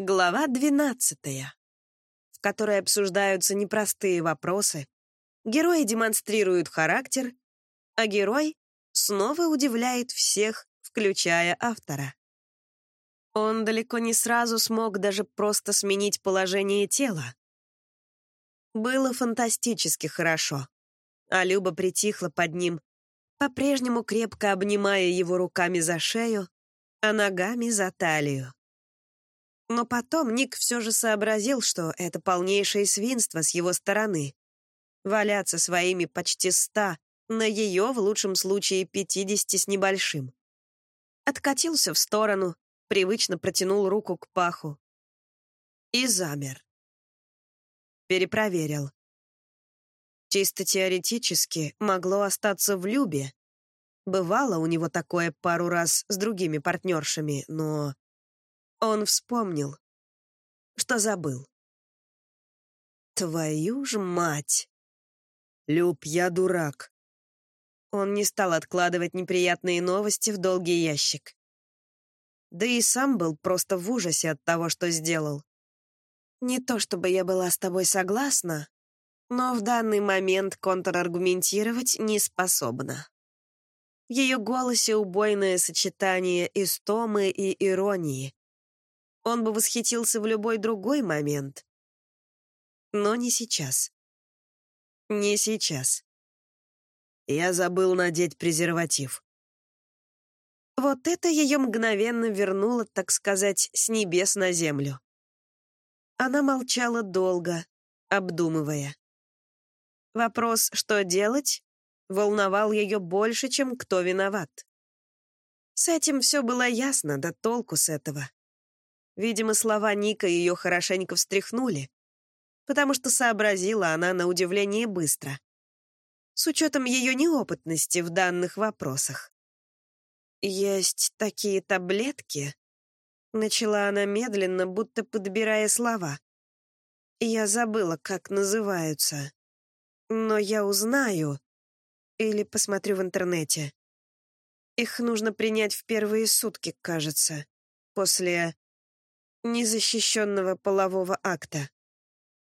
Глава 12, в которой обсуждаются непростые вопросы, герои демонстрируют характер, а герой снова удивляет всех, включая автора. Он далеко не сразу смог даже просто сменить положение тела. Было фантастически хорошо, а Люба притихла под ним, по-прежнему крепко обнимая его руками за шею, а ногами за талию. Но потом Ник все же сообразил, что это полнейшее свинство с его стороны. Валяться своими почти ста, на ее, в лучшем случае, пятидесяти с небольшим. Откатился в сторону, привычно протянул руку к паху. И замер. Перепроверил. Чисто теоретически могло остаться в Любе. Бывало у него такое пару раз с другими партнершами, но он вспомнил, что забыл. Твою ж мать! Люб, я дурак. Он не стал откладывать неприятные новости в долгий ящик. Да и сам был просто в ужасе от того, что сделал. Не то чтобы я была с тобой согласна, но в данный момент контраргументировать не способна. В ее голосе убойное сочетание истомы и иронии. Он бы восхитился в любой другой момент. Но не сейчас. Не сейчас. Я забыл надеть презерватив. Вот это ее мгновенно вернуло, так сказать, с небес на землю. Она молчала долго, обдумывая. Вопрос «что делать?» волновал ее больше, чем кто виноват. С этим все было ясно, да толку с этого. Видимо, слова Ника ее хорошенько встряхнули, потому что сообразила она на удивление быстро. С учетом ее неопытности в данных вопросах. «Есть такие таблетки?» Начала она медленно, будто подбирая слова. «Я забыла, как называются. Но я узнаю. Или посмотрю в интернете. Их нужно принять в первые сутки, кажется. После незащищенного полового акта.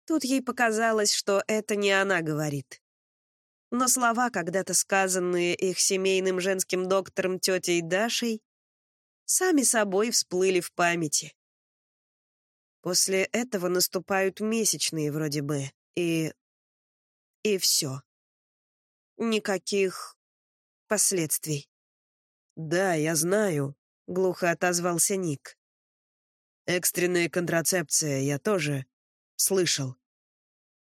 Тут ей показалось, что это не она говорит. Но слова, когда-то сказанные их семейным женским доктором тетей Дашей, сами собой всплыли в памяти. После этого наступают месячные вроде бы, и... и все. Никаких последствий. «Да, я знаю», — глухо отозвался Ник. Экстренная контрацепция, я тоже слышал.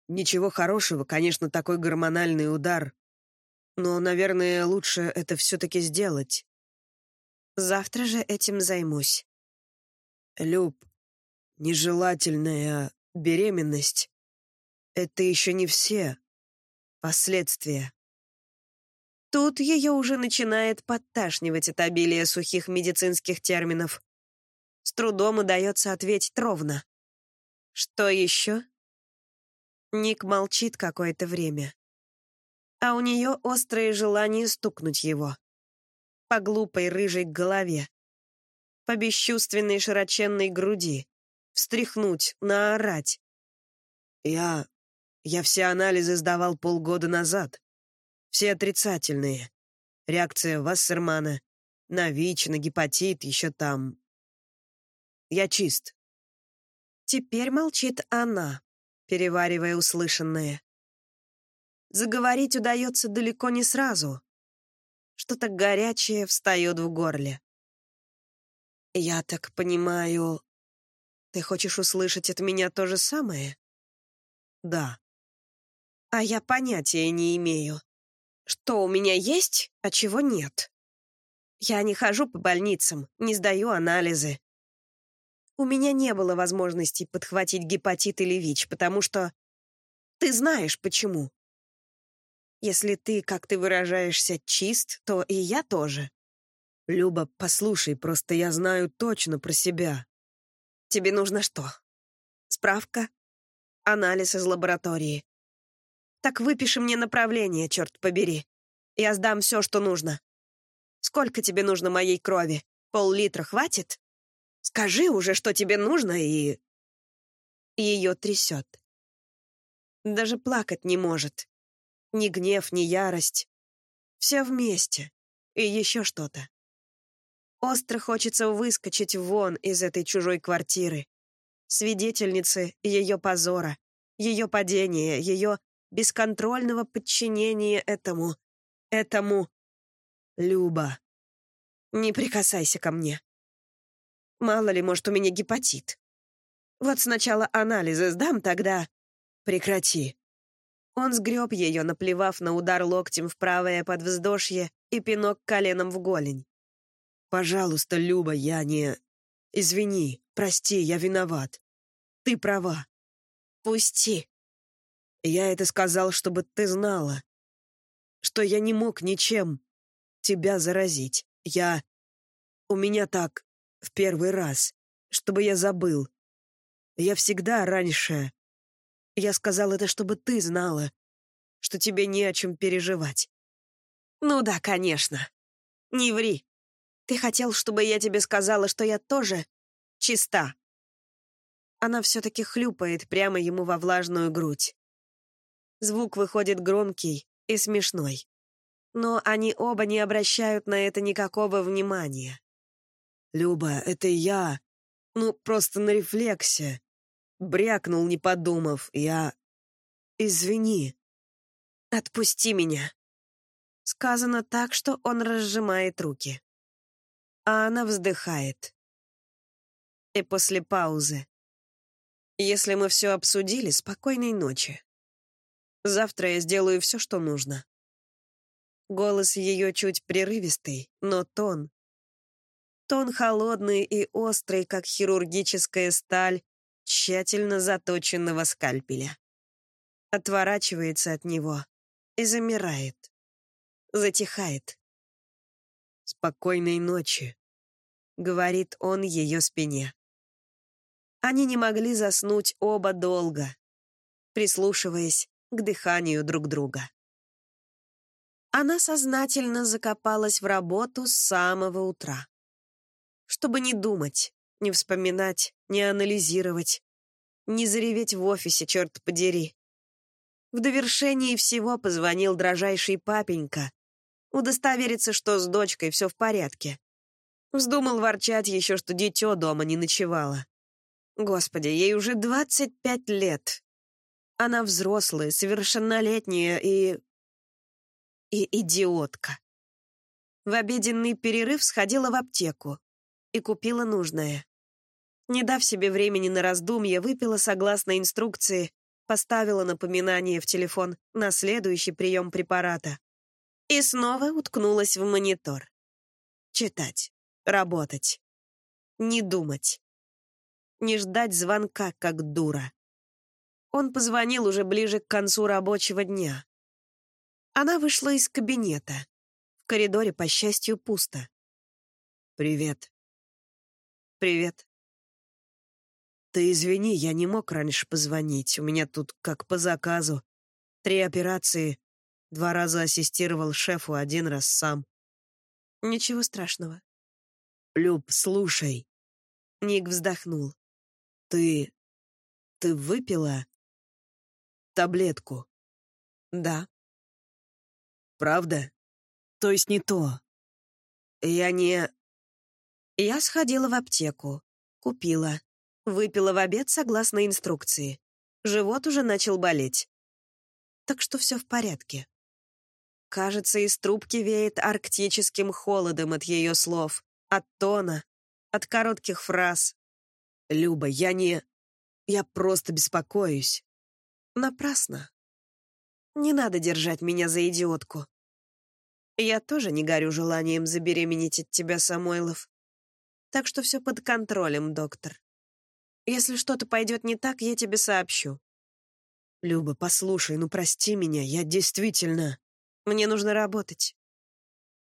Ничего хорошего, конечно, такой гормональный удар. Но, наверное, лучше это все-таки сделать. Завтра же этим займусь. Люб, нежелательная беременность — это еще не все последствия. Тут ее уже начинает подташнивать от обилия сухих медицинских терминов. С трудом удается ответить ровно. «Что еще?» Ник молчит какое-то время. А у нее острое желание стукнуть его. По глупой рыжей голове. По бесчувственной широченной груди. Встряхнуть, наорать. «Я... я все анализы сдавал полгода назад. Все отрицательные. Реакция Вассермана, на ВИЧ, на гепатит, еще там, я чист». Теперь молчит она, переваривая услышанное. Заговорить удается далеко не сразу. Что-то горячее встает в горле. «Я так понимаю, ты хочешь услышать от меня то же самое?» «Да». «А я понятия не имею. Что у меня есть, а чего нет?» «Я не хожу по больницам, не сдаю анализы, у меня не было возможности подхватить гепатит или ВИЧ, потому что... Ты знаешь, почему. Если ты, как ты выражаешься, чист, то и я тоже. Люба, послушай, просто я знаю точно про себя. Тебе нужно что? Справка? Анализ из лаборатории. Так выпиши мне направление, черт побери. Я сдам все, что нужно. Сколько тебе нужно моей крови? Пол-литра хватит? Скажи уже, что тебе нужно, и...» Ее трясет. Даже плакать не может. Ни гнев, ни ярость. Все вместе. И еще что-то. Остро хочется выскочить вон из этой чужой квартиры. Свидетельницы ее позора, ее падения, ее бесконтрольного подчинения этому... этому... Люба, не прикасайся ко мне. Мало ли, может, у меня гепатит. Вот сначала анализы сдам, тогда... Прекрати. Он сгреб ее, наплевав на удар локтем в правое подвздошье и пинок коленом в голень. «Пожалуйста, Люба, я не... Извини, прости, я виноват. Ты права. Пусти. Я это сказал, чтобы ты знала, что я не мог ничем тебя заразить. Я... У меня так в первый раз, чтобы я забыл. Я всегда раньше я сказал это, чтобы ты знала, что тебе не о чем переживать. Ну да, конечно. Не ври. Ты хотел, чтобы я тебе сказала, что я тоже чиста. Она все-таки хлюпает прямо ему во влажную грудь. Звук выходит громкий и смешной. Но они оба не обращают на это никакого внимания. «Люба, это я. Ну, просто на рефлексе. Брякнул, не подумав. Я... Извини. Отпусти меня. Сказано так, что он разжимает руки. А она вздыхает. И после паузы. Если мы все обсудили, спокойной ночи. Завтра я сделаю все, что нужно. Голос ее чуть прерывистый, но тон. Тон холодный и острый, как хирургическая сталь, тщательно заточенного скальпеля. Отворачивается от него и замирает. Затихает. «Спокойной ночи», — говорит он ее спине. Они не могли заснуть оба долго, прислушиваясь к дыханию друг друга. Она сознательно закопалась в работу с самого утра. Чтобы не думать, не вспоминать, не анализировать, не зареветь в офисе, черт подери. В довершении всего позвонил дрожайший папенька, удостовериться, что с дочкой все в порядке. Вздумал ворчать еще, что дитё дома не ночевало. Господи, ей уже 25 лет. Она взрослая, совершеннолетняя и... и идиотка. В обеденный перерыв сходила в аптеку и купила нужное. Не дав себе времени на раздумье, выпила согласно инструкции, поставила напоминание в телефон на следующий прием препарата. И снова уткнулась в монитор. Читать, работать, не думать, не ждать звонка, как дура. Он позвонил уже ближе к концу рабочего дня. Она вышла из кабинета. В коридоре, по счастью, пусто. «Привет». «Привет». «Ты извини, я не мог раньше позвонить. У меня тут как по заказу. Три операции. Два раза ассистировал шефу, один раз сам». «Ничего страшного». «Люб, слушай». Ник вздохнул. «Ты... ты выпила таблетку?» «Да». «Правда? То есть не то?» «Я не...» Я сходила в аптеку, купила. Выпила в обед согласно инструкции. Живот уже начал болеть. Так что все в порядке. Кажется, из трубки веет арктическим холодом от ее слов, от тона, от коротких фраз. «Люба, я не... Я просто беспокоюсь». Напрасно. Не надо держать меня за идиотку. Я тоже не горю желанием забеременеть от тебя, Самойлов. Так что все под контролем, доктор. Если что-то пойдет не так, я тебе сообщу. Люба, послушай, ну прости меня, я действительно... Мне нужно работать.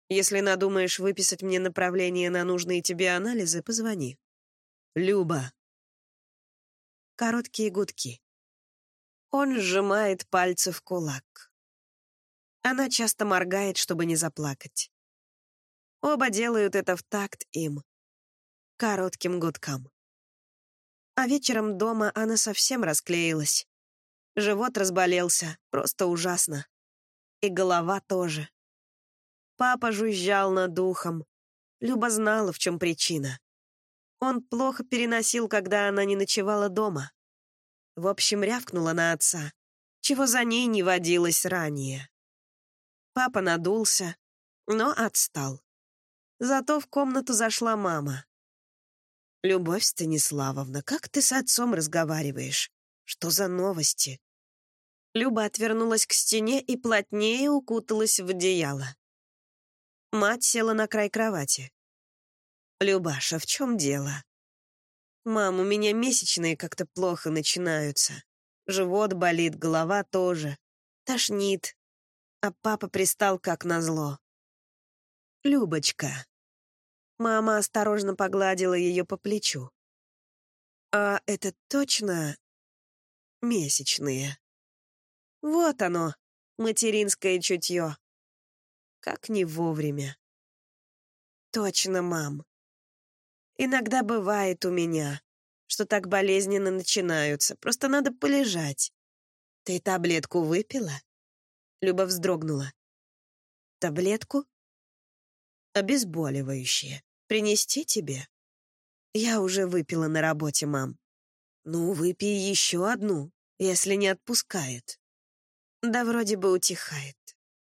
Если надумаешь выписать мне направление на нужные тебе анализы, позвони. Люба. Короткие гудки. Он сжимает пальцы в кулак. Она часто моргает, чтобы не заплакать. Оба делают это в такт им. коротким гудкам. А вечером дома она совсем расклеилась. Живот разболелся, просто ужасно. И голова тоже. Папа жужжал над духом. Люба знала, в чем причина. Он плохо переносил, когда она не ночевала дома. В общем, рявкнула на отца, чего за ней не водилось ранее. Папа надулся, но отстал. Зато в комнату зашла мама. «Любовь Станиславовна, как ты с отцом разговариваешь? Что за новости?» Люба отвернулась к стене и плотнее укуталась в одеяло. Мать села на край кровати. «Любаша, в чем дело?» «Мам, у меня месячные как-то плохо начинаются. Живот болит, голова тоже. Тошнит. А папа пристал как назло». «Любочка». Мама осторожно погладила ее по плечу. «А это точно месячные?» «Вот оно, материнское чутье. Как не вовремя». «Точно, мам. Иногда бывает у меня, что так болезненно начинаются. Просто надо полежать. Ты таблетку выпила?» Люба вздрогнула. «Таблетку?» «Обезболивающее. Принести тебе?» «Я уже выпила на работе, мам». «Ну, выпей еще одну, если не отпускает». «Да вроде бы утихает.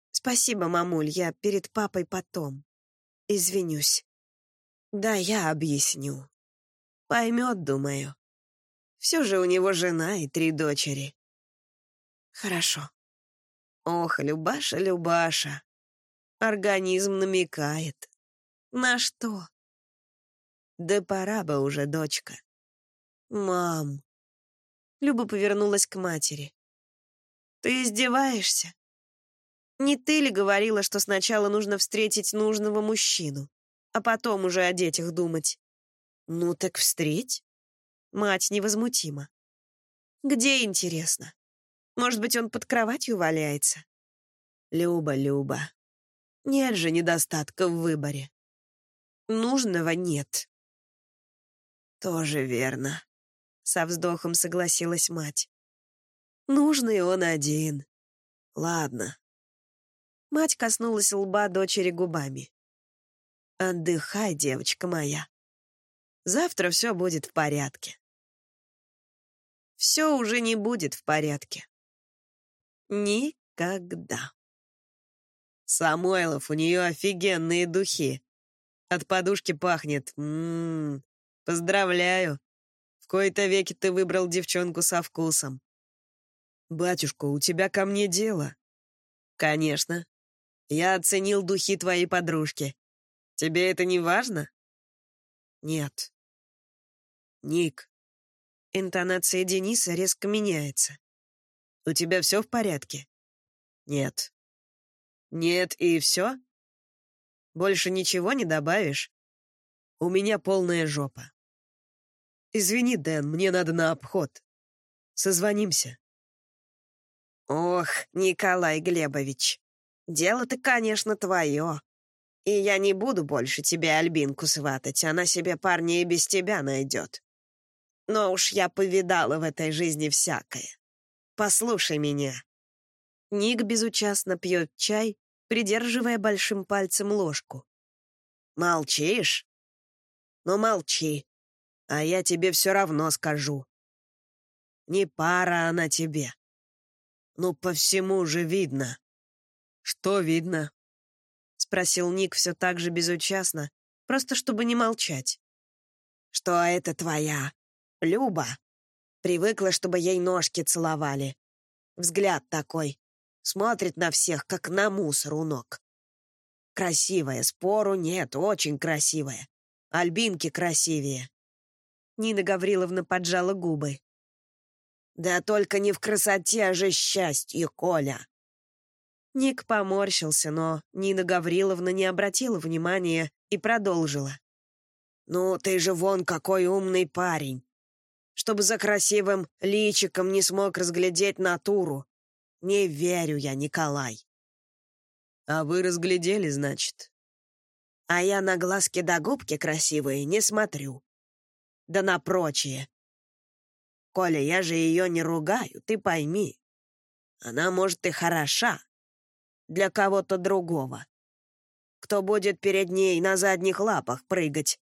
Спасибо, мамуль, я перед папой потом. Извинюсь». «Да, я объясню. Поймет, думаю. Все же у него жена и три дочери». «Хорошо». «Ох, Любаша, Любаша, Организм намекает. На что? Да пора бы уже, дочка. Мам. Люба повернулась к матери. Ты издеваешься? Не ты ли говорила, что сначала нужно встретить нужного мужчину, а потом уже о детях думать? Ну так встреть. Мать невозмутима. Где, интересно? Может быть, он под кроватью валяется? Люба, Люба, нет же недостатка в выборе. Нужного нет. Тоже верно. Со вздохом согласилась мать. Нужный он один. Ладно. Мать коснулась лба дочери губами. Отдыхай, девочка моя. Завтра все будет в порядке. Все уже не будет в порядке. Никогда. Самойлов, у нее офигенные духи. От подушки пахнет. Ммм, поздравляю. В кои-то веки ты выбрал девчонку со вкусом. Батюшка, у тебя ко мне дело. Конечно. Я оценил духи твоей подружки. Тебе это не важно? Нет. Ник. Интонация Дениса резко меняется. У тебя все в порядке? Нет. Нет, и все? Больше ничего не добавишь? У меня полная жопа. Извини, Дэн, мне надо на обход. Созвонимся. Ох, Николай Глебович, дело-то, конечно, твое. И я не буду больше тебе Альбинку сватать, она себе парня и без тебя найдет. Но уж я повидала в этой жизни всякое. Послушай меня. Ник безучастно пьет чай, придерживая большим пальцем ложку. «Молчишь? Ну, молчи, а я тебе все равно скажу. Не пара она тебе. Ну, по всему же видно». «Что видно?» — спросил Ник все так же безучастно, просто чтобы не молчать. «Что это твоя? Люба. Привыкла, чтобы ей ножки целовали. Взгляд такой, Смотрит на всех, как на мусор у ног. Красивая, спору нет, очень красивая. Альбинки красивее. Нина Гавриловна поджала губы. Да только не в красоте, а же счастье, Коля. Ник поморщился, но Нина Гавриловна не обратила внимания и продолжила. «Ну, ты же вон какой умный парень, чтобы за красивым личиком не смог разглядеть натуру. Не верю я, Николай. А вы разглядели, значит? А я на глазки до губки красивые не смотрю. Да на прочее. Коля, я же ее не ругаю, ты пойми. Она, может, и хороша для кого-то другого. Кто будет перед ней на задних лапах прыгать,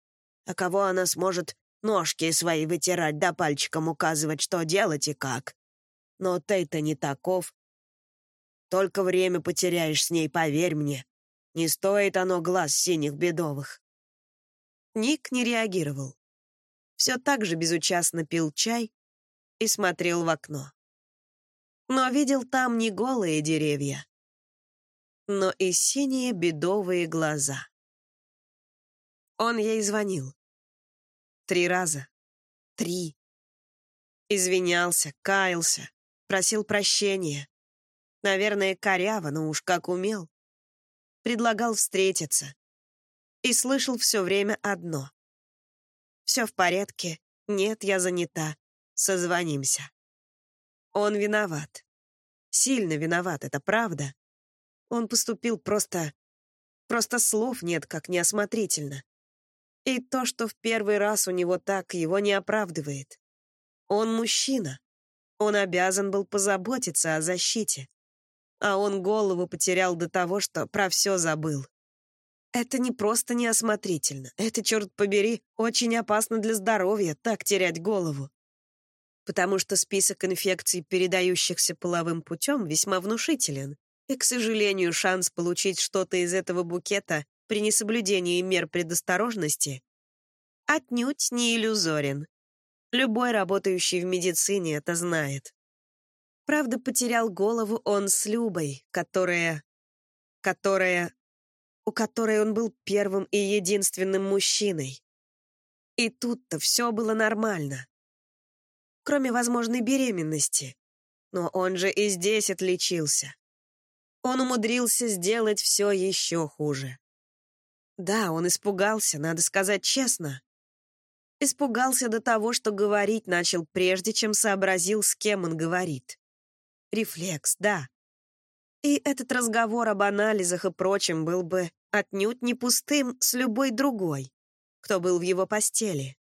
а кого она сможет ножки свои вытирать да пальчиком указывать, что делать и как. Но ты-то не таков. Только время потеряешь с ней, поверь мне. Не стоит оно глаз синих бедовых. Ник не реагировал. Все так же безучастно пил чай и смотрел в окно. Но видел там не голые деревья, но и синие бедовые глаза. Он ей звонил. Три раза. Три. Извинялся, каялся, просил прощения. Наверное, коряво, но уж как умел. Предлагал встретиться. И слышал все время одно. «Все в порядке. Нет, я занята. Созвонимся». Он виноват. Сильно виноват, это правда. Он поступил просто... Просто слов нет, как неосмотрительно. И то, что в первый раз у него так, его не оправдывает. Он мужчина. Он обязан был позаботиться о защите. А он голову потерял до того, что про все забыл. Это не просто неосмотрительно. Это, черт побери, очень опасно для здоровья, так терять голову. Потому что список инфекций, передающихся половым путем, весьма внушителен. И, к сожалению, шанс получить что-то из этого букета при несоблюдении мер предосторожности отнюдь не иллюзорен. Любой работающий в медицине это знает. Правда, потерял голову он с Любой, которая... которая... у которой он был первым и единственным мужчиной. И тут-то все было нормально. Кроме возможной беременности. Но он же и здесь отличился. Он умудрился сделать все еще хуже. Да, он испугался, надо сказать честно. Испугался до того, что говорить начал, прежде чем сообразил, с кем он говорит. Рефлекс, да. И этот разговор об анализах и прочем был бы отнюдь не пустым с любой другой, кто был в его постели.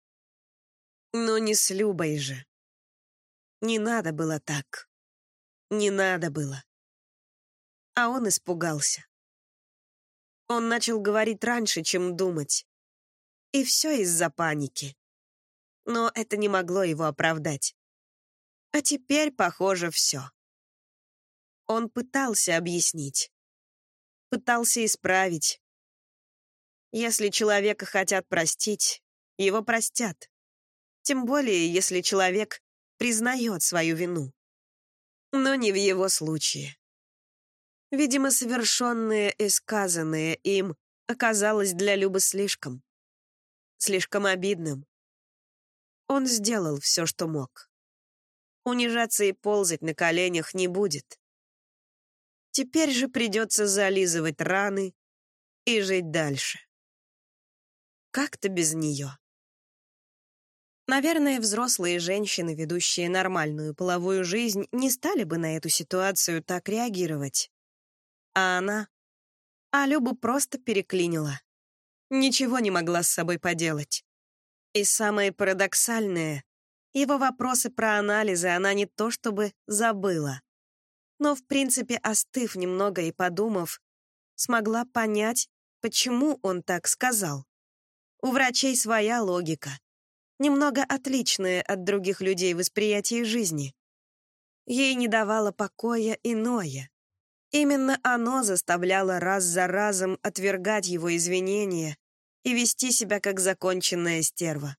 Но не с Любой же. Не надо было так. Не надо было. А он испугался. Он начал говорить раньше, чем думать. И все из-за паники. Но это не могло его оправдать. А теперь, похоже, все. Он пытался объяснить. Пытался исправить. Если человека хотят простить, его простят. Тем более, если человек признает свою вину. Но не в его случае. Видимо, совершенное и сказанное им оказалось для Любы слишком. Слишком обидным. Он сделал все, что мог. Унижаться и ползать на коленях не будет. Теперь же придется зализывать раны и жить дальше. Как-то без нее. Наверное, взрослые женщины, ведущие нормальную половую жизнь, не стали бы на эту ситуацию так реагировать. А она... А Любу просто переклинила. Ничего не могла с собой поделать. И самое парадоксальное, его вопросы про анализы она не то чтобы забыла. Но, в принципе, остыв немного и подумав, смогла понять, почему он так сказал. У врачей своя логика, немного отличная от других людей восприятие жизни. Ей не давало покоя иное. Именно оно заставляло раз за разом отвергать его извинения и вести себя как законченная стерва.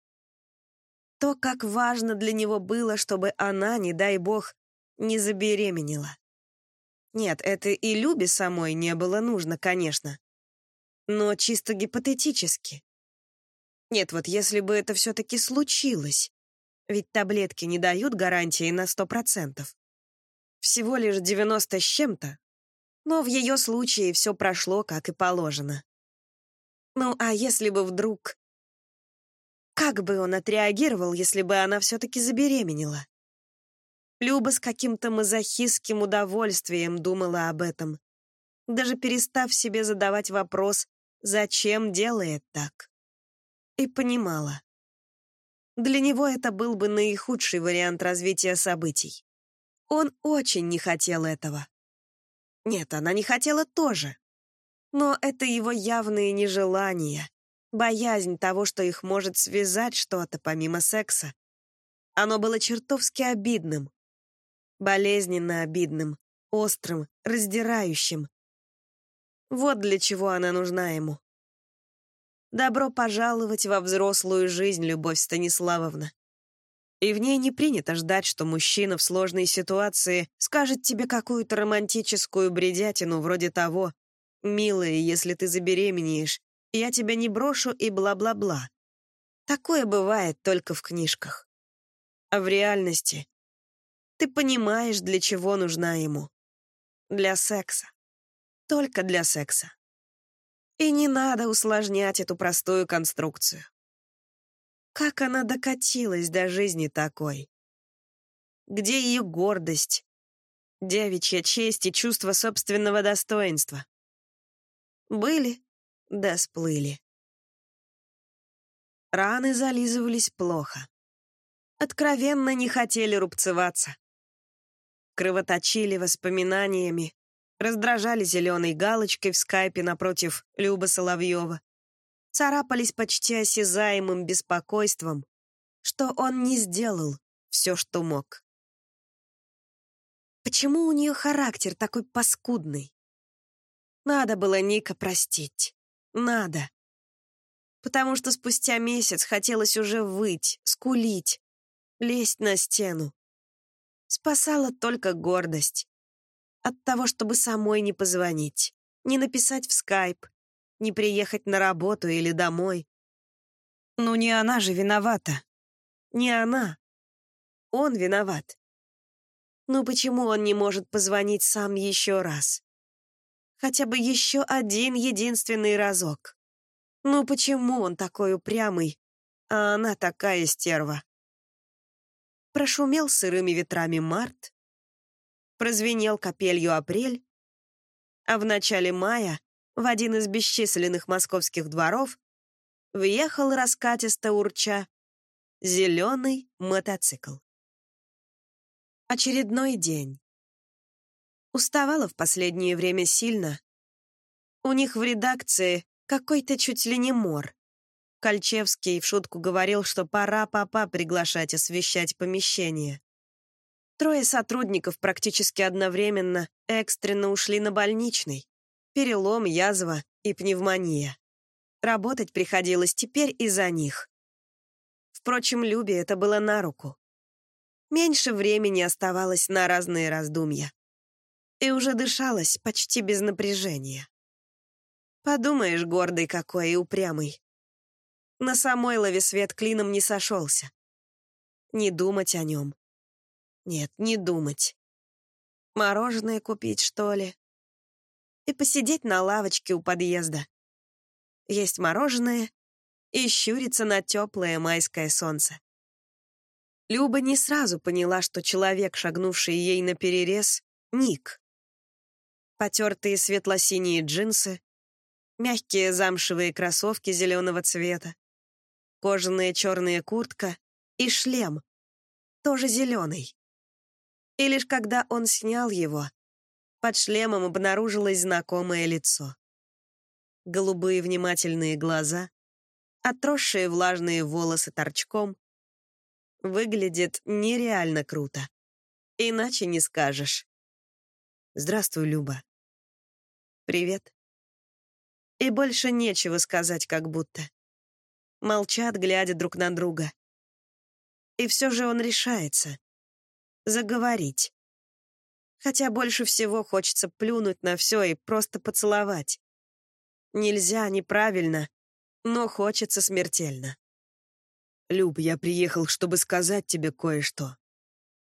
То, как важно для него было, чтобы она, не дай бог, не забеременела. Нет, это и Любе самой не было нужно, конечно. Но чисто гипотетически. Нет, вот если бы это все-таки случилось, ведь таблетки не дают гарантии на сто процентов. Всего лишь 90 с чем-то, но в ее случае все прошло, как и положено. Ну, а если бы вдруг... Как бы он отреагировал, если бы она все-таки забеременела? Люба с каким-то мазохистским удовольствием думала об этом, даже перестав себе задавать вопрос, зачем делает так. И понимала. Для него это был бы наихудший вариант развития событий. Он очень не хотел этого. Нет, она не хотела тоже. Но это его явные нежелания, боязнь того, что их может связать что-то помимо секса. Оно было чертовски обидным. Болезненно обидным, острым, раздирающим. Вот для чего она нужна ему. Добро пожаловать во взрослую жизнь, Любовь Станиславовна. И в ней не принято ждать, что мужчина в сложной ситуации скажет тебе какую-то романтическую бредятину вроде того «Милая, если ты забеременеешь, я тебя не брошу» и бла-бла-бла. Такое бывает только в книжках. А в реальности ты понимаешь, для чего нужна ему. Для секса. Только для секса. И не надо усложнять эту простую конструкцию. Как она докатилась до жизни такой? Где ее гордость, девичья честь и чувство собственного достоинства? Были, да сплыли. Раны зализывались плохо. Откровенно не хотели рубцеваться. Кровоточили воспоминаниями, раздражали зеленой галочкой в скайпе напротив Люба Соловьева царапались почти осязаемым беспокойством, что он не сделал все, что мог. Почему у нее характер такой паскудный? Надо было Ника простить. Надо. Потому что спустя месяц хотелось уже выть, скулить, лезть на стену. Спасала только гордость. От того, чтобы самой не позвонить, не написать в скайп, не приехать на работу или домой. Ну не она же виновата. Не она. Он виноват. Ну почему он не может позвонить сам еще раз? Хотя бы еще один единственный разок. Ну почему он такой упрямый, а она такая стерва? Прошумел сырыми ветрами март, прозвенел капелью апрель, а в начале мая в один из бесчисленных московских дворов въехал раскатисто урча зеленый мотоцикл. Очередной день. Уставала в последнее время сильно. У них в редакции какой-то чуть ли не мор. Кольчевский в шутку говорил, что пора папа приглашать освещать помещение. Трое сотрудников практически одновременно экстренно ушли на больничный перелом, язва и пневмония. Работать приходилось теперь из-за них. Впрочем, Любе это было на руку. Меньше времени оставалось на разные раздумья. И уже дышалось почти без напряжения. Подумаешь, гордый какой и упрямый. На Самойлове свет клином не сошелся. Не думать о нем. Нет, не думать. Мороженое купить, что ли? и посидеть на лавочке у подъезда. Есть мороженое и щуриться на теплое майское солнце. Люба не сразу поняла, что человек, шагнувший ей на перерез, Ник. Потертые светло-синие джинсы, мягкие замшевые кроссовки зеленого цвета, кожаная черная куртка и шлем, тоже зеленый. И лишь когда он снял его, под шлемом обнаружилось знакомое лицо. Голубые внимательные глаза, отросшие влажные волосы торчком. Выглядит нереально круто. Иначе не скажешь. Здравствуй, Люба. Привет. И больше нечего сказать, как будто. Молчат, глядя друг на друга. И все же он решается. Заговорить. Хотя больше всего хочется плюнуть на все и просто поцеловать. Нельзя, неправильно, но хочется смертельно. «Люб, я приехал, чтобы сказать тебе кое-что.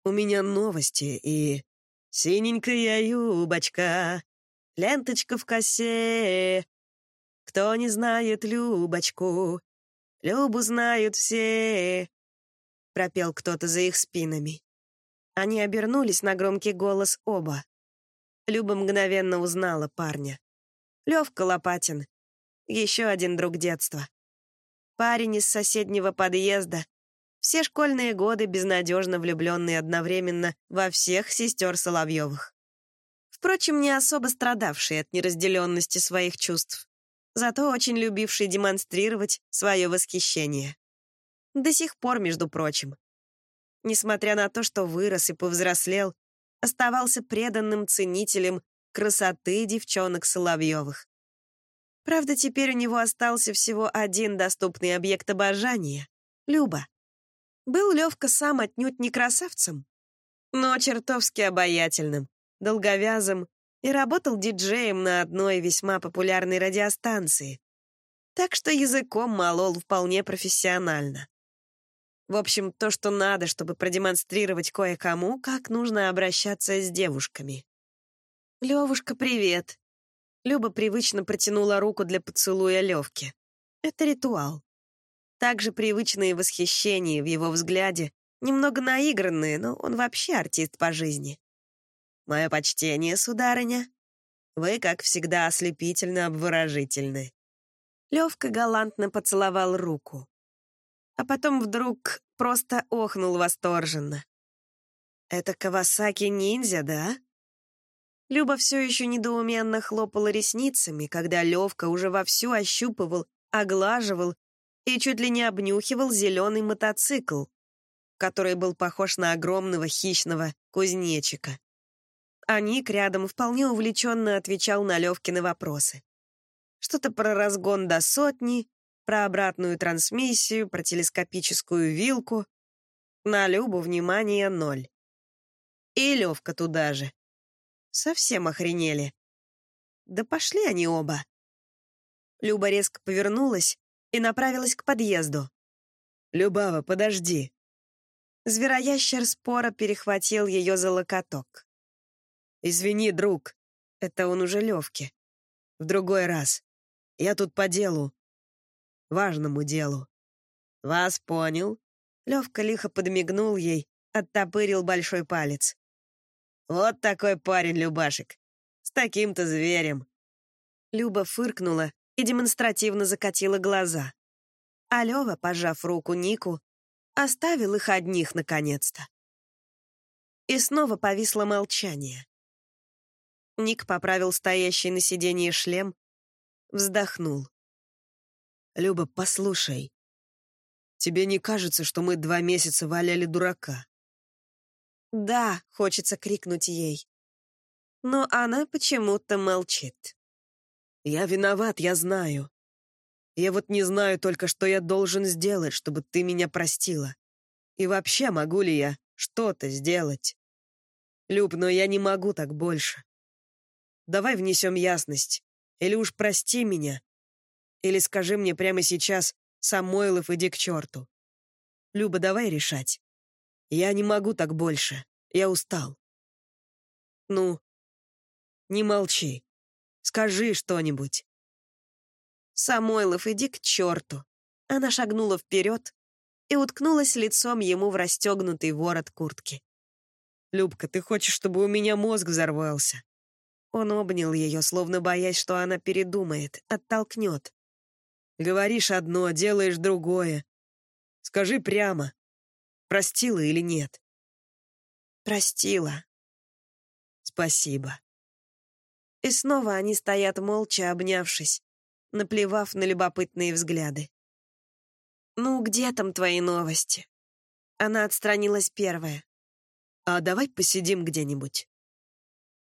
У меня новости и...» «Синенькая юбочка, ленточка в косе. Кто не знает Любочку, Любу знают все», — пропел кто-то за их спинами. Они обернулись на громкий голос оба. Люба мгновенно узнала парня. Левка Лопатин. Еще один друг детства. Парень из соседнего подъезда. Все школьные годы безнадежно влюбленный одновременно во всех сестер Соловьевых. Впрочем, не особо страдавший от неразделенности своих чувств, зато очень любивший демонстрировать свое восхищение. До сих пор, между прочим. Несмотря на то, что вырос и повзрослел, оставался преданным ценителем красоты девчонок Соловьевых. Правда, теперь у него остался всего один доступный объект обожания — Люба. Был Левка сам отнюдь не красавцем, но чертовски обаятельным, долговязым и работал диджеем на одной весьма популярной радиостанции. Так что языком молол вполне профессионально. В общем, то, что надо, чтобы продемонстрировать кое-кому, как нужно обращаться с девушками. «Левушка, привет!» Люба привычно протянула руку для поцелуя Левке. Это ритуал. Также привычные восхищения в его взгляде, немного наигранные, но он вообще артист по жизни. «Мое почтение, сударыня. Вы, как всегда, ослепительно обворожительны». Левка галантно поцеловал руку. А потом вдруг просто охнул восторженно. «Это Кавасаки-ниндзя, да?» Люба все еще недоуменно хлопала ресницами, когда Левка уже вовсю ощупывал, оглаживал и чуть ли не обнюхивал зеленый мотоцикл, который был похож на огромного хищного кузнечика. А Ник рядом вполне увлеченно отвечал на Левкины вопросы. Что-то про разгон до сотни, про обратную трансмиссию, про телескопическую вилку. На Любу внимание ноль. И Левка туда же. Совсем охренели. Да пошли они оба. Люба резко повернулась и направилась к подъезду. «Любава, подожди!» Звероящер спора перехватил ее за локоток. «Извини, друг, это он уже Левке. В другой раз. Я тут по делу. Важному делу». «Вас понял?» Левка лихо подмигнул ей, оттопырил большой палец. «Вот такой парень, Любашек. С таким-то зверем». Люба фыркнула и демонстративно закатила глаза. А Лёва, пожав руку Нику, оставил их одних наконец-то. И снова повисло молчание. Ник поправил стоящий на сиденье шлем, вздохнул. «Люба, послушай, тебе не кажется, что мы два месяца валяли дурака?» «Да», — хочется крикнуть ей. Но она почему-то молчит. Я виноват, я знаю. Я вот не знаю только, что я должен сделать, чтобы ты меня простила. И вообще, могу ли я что-то сделать? Люб, но я не могу так больше. Давай внесем ясность. Или уж прости меня. Или скажи мне прямо сейчас, Самойлов, иди к черту. Люба, давай решать. Я не могу так больше. Я устал. Ну, не молчи. Скажи что-нибудь». «Самойлов, иди к черту!» Она шагнула вперед и уткнулась лицом ему в расстегнутый ворот куртки. «Любка, ты хочешь, чтобы у меня мозг взорвался?» Он обнял ее, словно боясь, что она передумает, оттолкнет. «Говоришь одно, делаешь другое. Скажи прямо, простила или нет?» «Простила». «Спасибо». И снова они стоят молча, обнявшись, наплевав на любопытные взгляды. «Ну, где там твои новости?» Она отстранилась первая. «А давай посидим где-нибудь?»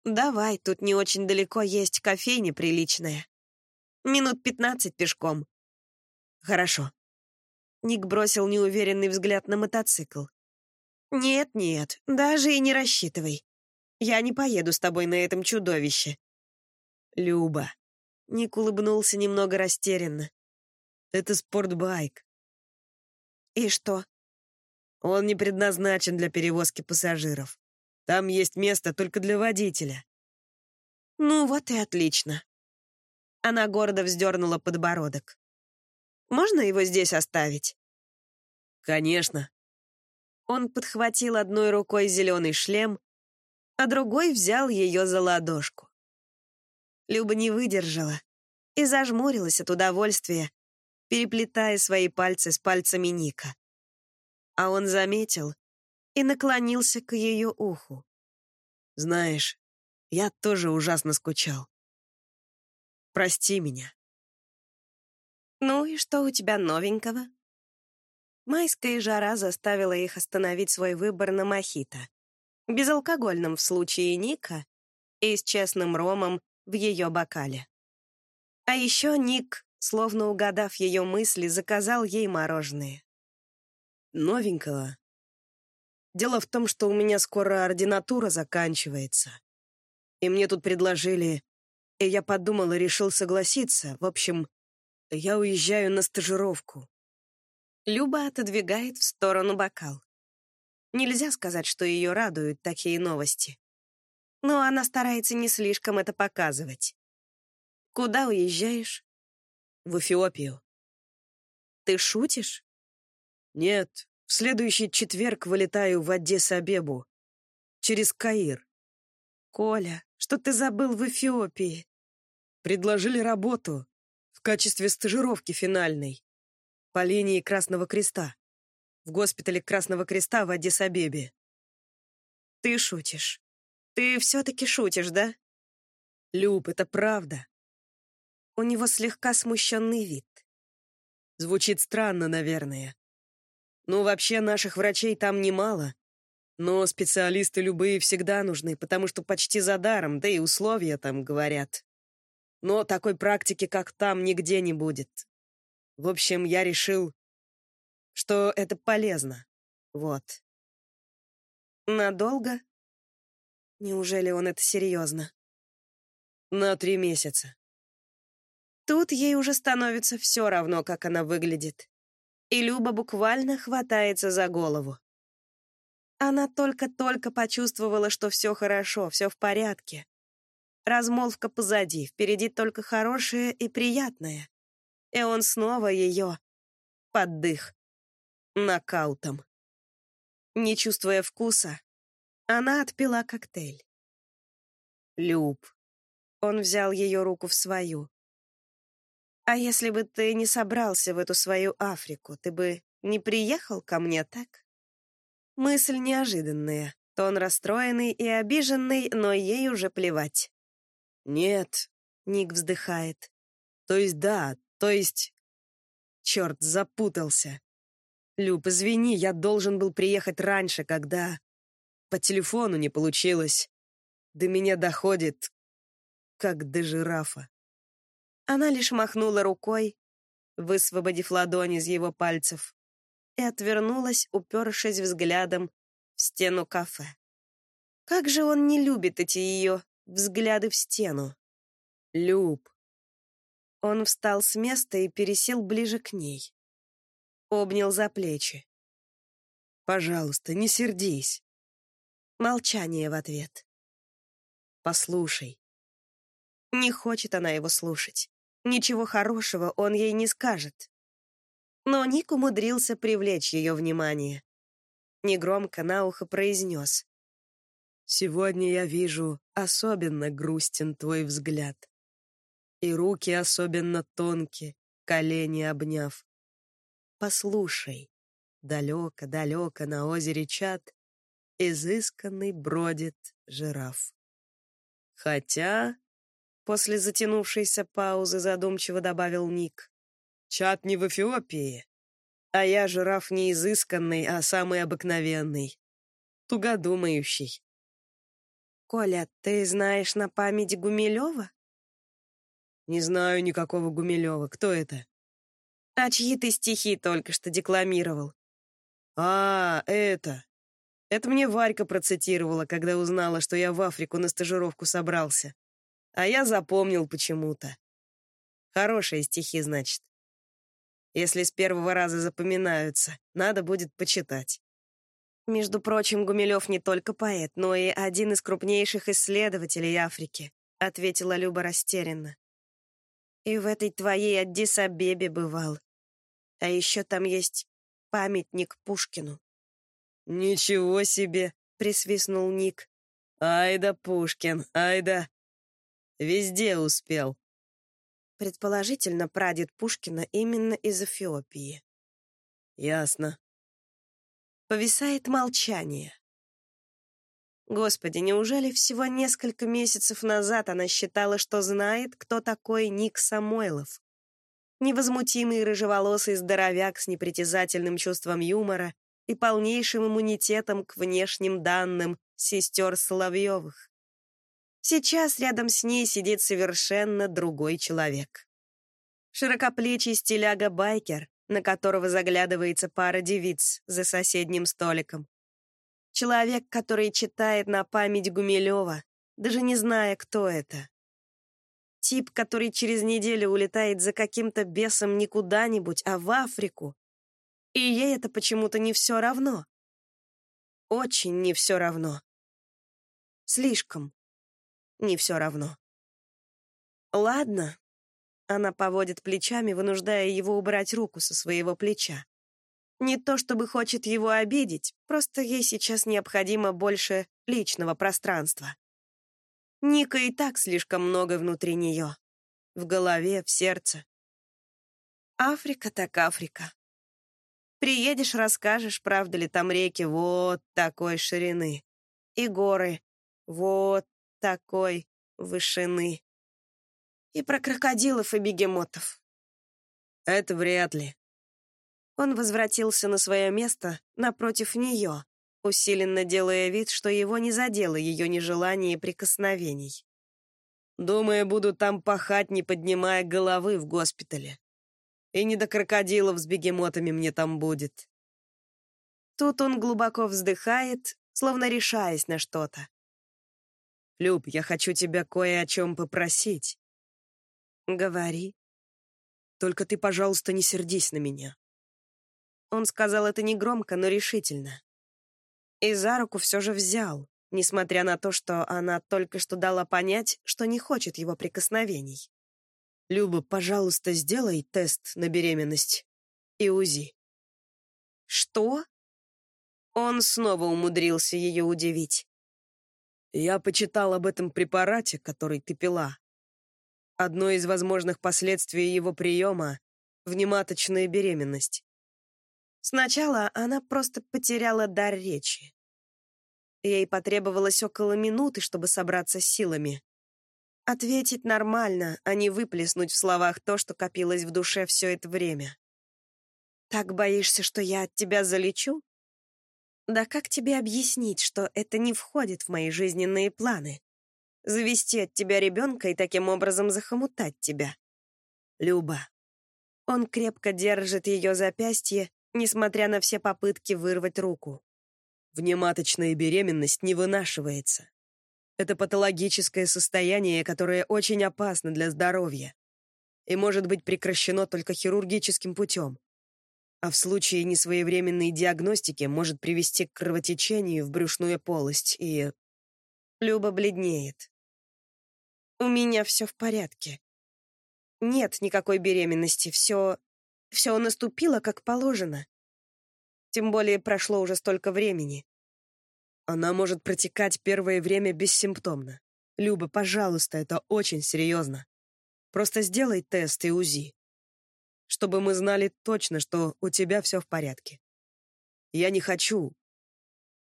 «Давай, тут не очень далеко есть кофейня приличная. Минут пятнадцать пешком». «Хорошо». Ник бросил неуверенный взгляд на мотоцикл. «Нет-нет, даже и не рассчитывай. Я не поеду с тобой на этом чудовище. Люба. Ник улыбнулся немного растерянно. Это спортбайк. И что? Он не предназначен для перевозки пассажиров. Там есть место только для водителя. Ну вот и отлично. Она гордо вздернула подбородок. Можно его здесь оставить? Конечно. Он подхватил одной рукой зеленый шлем, а другой взял ее за ладошку. Люба не выдержала и зажмурилась от удовольствия, переплетая свои пальцы с пальцами Ника. а он заметил и наклонился к ее уху. «Знаешь, я тоже ужасно скучал. Прости меня». «Ну и что у тебя новенького?» Майская жара заставила их остановить свой выбор на мохито. Безалкогольном в случае Ника и с честным ромом в ее бокале. А еще Ник, словно угадав ее мысли, заказал ей мороженое. Новенького. Дело в том, что у меня скоро ординатура заканчивается. И мне тут предложили, и я подумал и решил согласиться. В общем, я уезжаю на стажировку. Люба отодвигает в сторону бокал. Нельзя сказать, что ее радуют такие новости. Но она старается не слишком это показывать. Куда уезжаешь? В Эфиопию. Ты шутишь? Нет, в следующий четверг вылетаю в Аддис-Абебу. Через Каир. Коля, что ты забыл в Эфиопии? Предложили работу в качестве стажировки финальной по линии Красного Креста в госпитале Красного Креста в Аддис-Абебе. Ты шутишь. Ты все-таки шутишь, да? Люб, это правда. У него слегка смущенный вид. Звучит странно, наверное. Ну, вообще, наших врачей там немало. Но специалисты любые всегда нужны, потому что почти за даром, да и условия там говорят. Но такой практики, как там, нигде не будет. В общем, я решил, что это полезно. Вот. Надолго? Неужели он это серьезно? На три месяца. Тут ей уже становится все равно, как она выглядит и Люба буквально хватается за голову. Она только-только почувствовала, что все хорошо, все в порядке. Размолвка позади, впереди только хорошее и приятное. И он снова ее поддых нокаутом. Не чувствуя вкуса, она отпила коктейль. «Люб». Он взял ее руку в свою. А если бы ты не собрался в эту свою Африку, ты бы не приехал ко мне, так? Мысль неожиданная. Тон расстроенный и обиженный, но ей уже плевать. «Нет», — Ник вздыхает. «То есть да, то есть...» Черт, запутался. Люб, извини, я должен был приехать раньше, когда... По телефону не получилось. До меня доходит, как до жирафа. Она лишь махнула рукой, высвободив ладонь из его пальцев, и отвернулась, упершись взглядом в стену кафе. Как же он не любит эти ее взгляды в стену. Люб. Он встал с места и пересел ближе к ней. Обнял за плечи. Пожалуйста, не сердись. Молчание в ответ. Послушай. Не хочет она его слушать. Ничего хорошего он ей не скажет. Но Ник умудрился привлечь ее внимание. Негромко на ухо произнес. «Сегодня я вижу, особенно грустен твой взгляд. И руки особенно тонкие, колени обняв. Послушай, далеко-далеко на озере Чат изысканный бродит жираф. Хотя После затянувшейся паузы задумчиво добавил Ник. «Чат не в Эфиопии, а я жираф не изысканный, а самый обыкновенный, тугодумающий». «Коля, ты знаешь на память Гумилева?» «Не знаю никакого Гумилева. Кто это?» «А чьи ты стихи только что декламировал?» «А, это...» Это мне Варька процитировала, когда узнала, что я в Африку на стажировку собрался. А я запомнил почему-то. Хорошие стихи, значит. Если с первого раза запоминаются, надо будет почитать. Между прочим, Гумилев не только поэт, но и один из крупнейших исследователей Африки, ответила Люба растерянно. И в этой твоей Аддис-Абебе бывал. А еще там есть памятник Пушкину. «Ничего себе!» — присвистнул Ник. «Ай да Пушкин, ай да...» Везде успел. Предположительно, прадед Пушкина именно из Эфиопии. Ясно. Повисает молчание. Господи, неужели всего несколько месяцев назад она считала, что знает, кто такой Ник Самойлов? Невозмутимый рыжеволосый здоровяк с непритязательным чувством юмора и полнейшим иммунитетом к внешним данным сестер Соловьевых. Сейчас рядом с ней сидит совершенно другой человек. Широкоплечий стиляга-байкер, на которого заглядывается пара девиц за соседним столиком. Человек, который читает на память Гумилева, даже не зная, кто это. Тип, который через неделю улетает за каким-то бесом не куда-нибудь, а в Африку. И ей это почему-то не все равно. Очень не все равно. Слишком не все равно. Ладно. Она поводит плечами, вынуждая его убрать руку со своего плеча. Не то чтобы хочет его обидеть, просто ей сейчас необходимо больше личного пространства. Ника и так слишком много внутри нее. В голове, в сердце. Африка так Африка. Приедешь, расскажешь, правда ли там реки вот такой ширины. И горы вот такой вышины. И про крокодилов и бегемотов. Это вряд ли. Он возвратился на свое место напротив нее, усиленно делая вид, что его не задело ее нежелание прикосновений. Думаю, буду там пахать, не поднимая головы в госпитале. И не до крокодилов с бегемотами мне там будет. Тут он глубоко вздыхает, словно решаясь на что-то. «Люб, я хочу тебя кое о чем попросить». «Говори». «Только ты, пожалуйста, не сердись на меня». Он сказал это негромко, но решительно. И за руку все же взял, несмотря на то, что она только что дала понять, что не хочет его прикосновений. «Люба, пожалуйста, сделай тест на беременность и УЗИ». «Что?» Он снова умудрился ее удивить. «Я почитал об этом препарате, который ты пила. Одно из возможных последствий его приема — внематочная беременность. Сначала она просто потеряла дар речи. Ей потребовалось около минуты, чтобы собраться с силами. Ответить нормально, а не выплеснуть в словах то, что копилось в душе все это время. «Так боишься, что я от тебя залечу?» «Да как тебе объяснить, что это не входит в мои жизненные планы? Завести от тебя ребенка и таким образом захомутать тебя?» «Люба». Он крепко держит ее запястье, несмотря на все попытки вырвать руку. Внематочная беременность не вынашивается. Это патологическое состояние, которое очень опасно для здоровья и может быть прекращено только хирургическим путем. А в случае несвоевременной диагностики может привести к кровотечению в брюшную полость и... Люба бледнеет. У меня все в порядке. Нет никакой беременности, все все наступило как положено. Тем более прошло уже столько времени. Она может протекать первое время бессимптомно. Люба, пожалуйста, это очень серьезно. Просто сделай тест и УЗИ. Чтобы мы знали точно, что у тебя все в порядке. Я не хочу,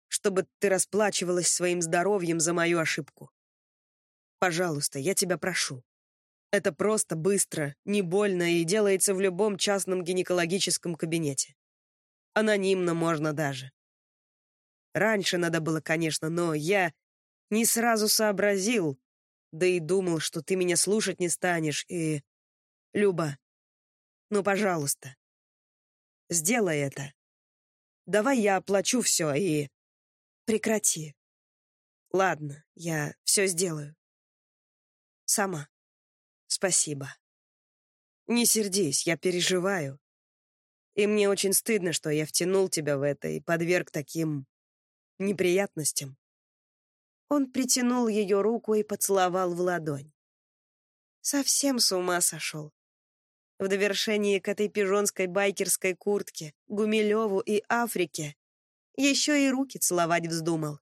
чтобы ты расплачивалась своим здоровьем за мою ошибку. Пожалуйста, я тебя прошу. Это просто, быстро, не больно и делается в любом частном гинекологическом кабинете. Анонимно можно даже. Раньше надо было, конечно, но я не сразу сообразил, да и думал, что ты меня слушать не станешь, и... Люба, ну, пожалуйста, сделай это. Давай я оплачу все и... Прекрати. Ладно, я все сделаю. Сама. Спасибо. Не сердись, я переживаю. И мне очень стыдно, что я втянул тебя в это и подверг таким неприятностям. Он притянул ее руку и поцеловал в ладонь. Совсем с ума сошел. В довершении к этой пижонской байкерской куртке, Гумилеву и Африке еще и руки целовать вздумал.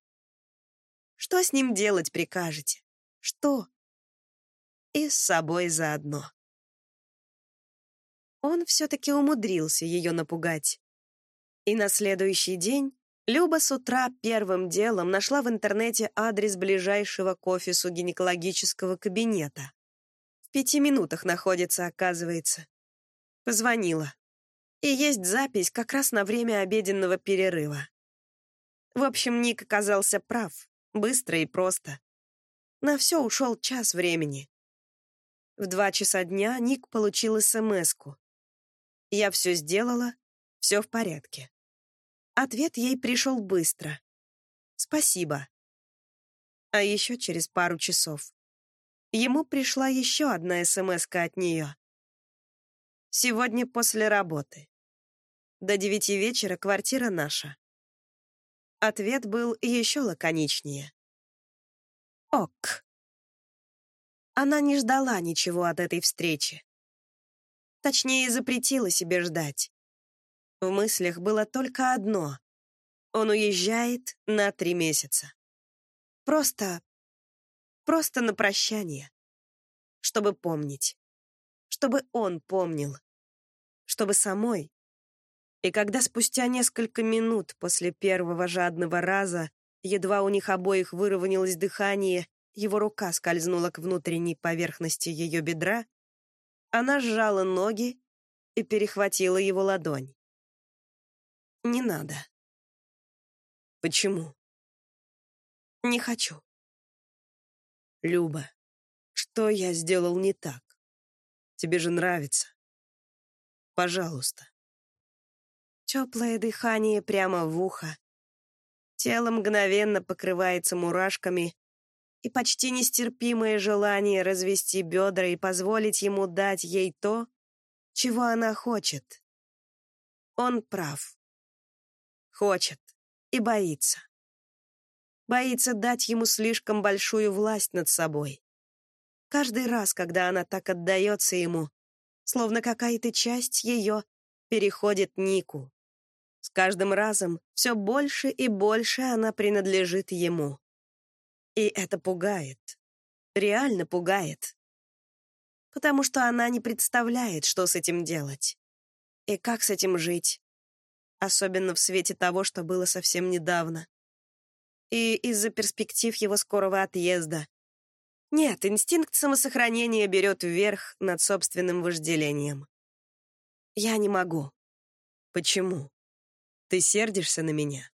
Что с ним делать прикажете? Что? и с собой заодно. Он все-таки умудрился ее напугать. И на следующий день Люба с утра первым делом нашла в интернете адрес ближайшего к офису гинекологического кабинета. В пяти минутах находится, оказывается. Позвонила. И есть запись как раз на время обеденного перерыва. В общем, Ник оказался прав. Быстро и просто. На все ушел час времени. В два часа дня Ник получил смс -ку. Я все сделала, все в порядке. Ответ ей пришел быстро. Спасибо. А еще через пару часов. Ему пришла еще одна смс от нее. Сегодня после работы. До девяти вечера квартира наша. Ответ был еще лаконичнее. Ок. Она не ждала ничего от этой встречи. Точнее, запретила себе ждать. В мыслях было только одно. Он уезжает на три месяца. Просто... просто на прощание. Чтобы помнить. Чтобы он помнил. Чтобы самой. И когда спустя несколько минут после первого жадного раза едва у них обоих выровнялось дыхание, его рука скользнула к внутренней поверхности ее бедра, она сжала ноги и перехватила его ладонь. «Не надо». «Почему?» «Не хочу». «Люба, что я сделал не так? Тебе же нравится. Пожалуйста». Теплое дыхание прямо в ухо. Тело мгновенно покрывается мурашками, и почти нестерпимое желание развести бедра и позволить ему дать ей то, чего она хочет. Он прав. Хочет и боится. Боится дать ему слишком большую власть над собой. Каждый раз, когда она так отдается ему, словно какая-то часть ее переходит Нику. С каждым разом все больше и больше она принадлежит ему. И это пугает. Реально пугает. Потому что она не представляет, что с этим делать. И как с этим жить. Особенно в свете того, что было совсем недавно. И из-за перспектив его скорого отъезда. Нет, инстинкт самосохранения берет вверх над собственным вожделением. Я не могу. Почему? Ты сердишься на меня?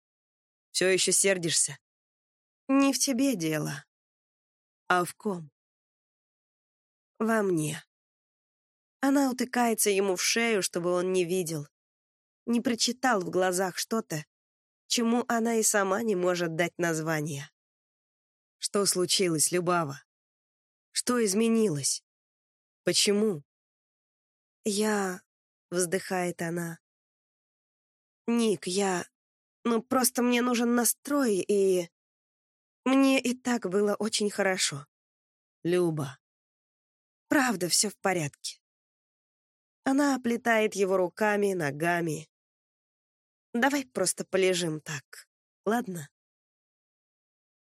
Все еще сердишься? Не в тебе дело. А в ком? Во мне. Она утыкается ему в шею, чтобы он не видел. Не прочитал в глазах что-то, чему она и сама не может дать название. Что случилось, Любава? Что изменилось? Почему? Я... Вздыхает она. Ник, я... Ну, просто мне нужен настрой и... Мне и так было очень хорошо. Люба. Правда, все в порядке. Она оплетает его руками, ногами. Давай просто полежим так, ладно?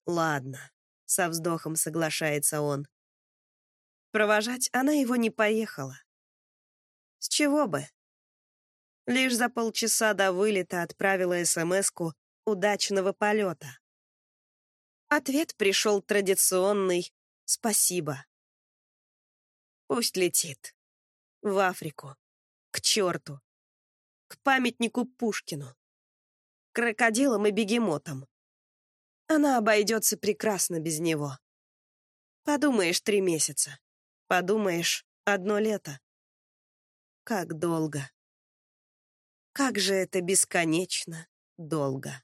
Ладно, со вздохом соглашается он. Провожать она его не поехала. С чего бы? Лишь за полчаса до вылета отправила СМС-ку удачного полета. Ответ пришел традиционный «Спасибо». Пусть летит. В Африку. К черту. К памятнику Пушкину. Крокодилам и бегемотам. Она обойдется прекрасно без него. Подумаешь, три месяца. Подумаешь, одно лето. Как долго. Как же это бесконечно долго.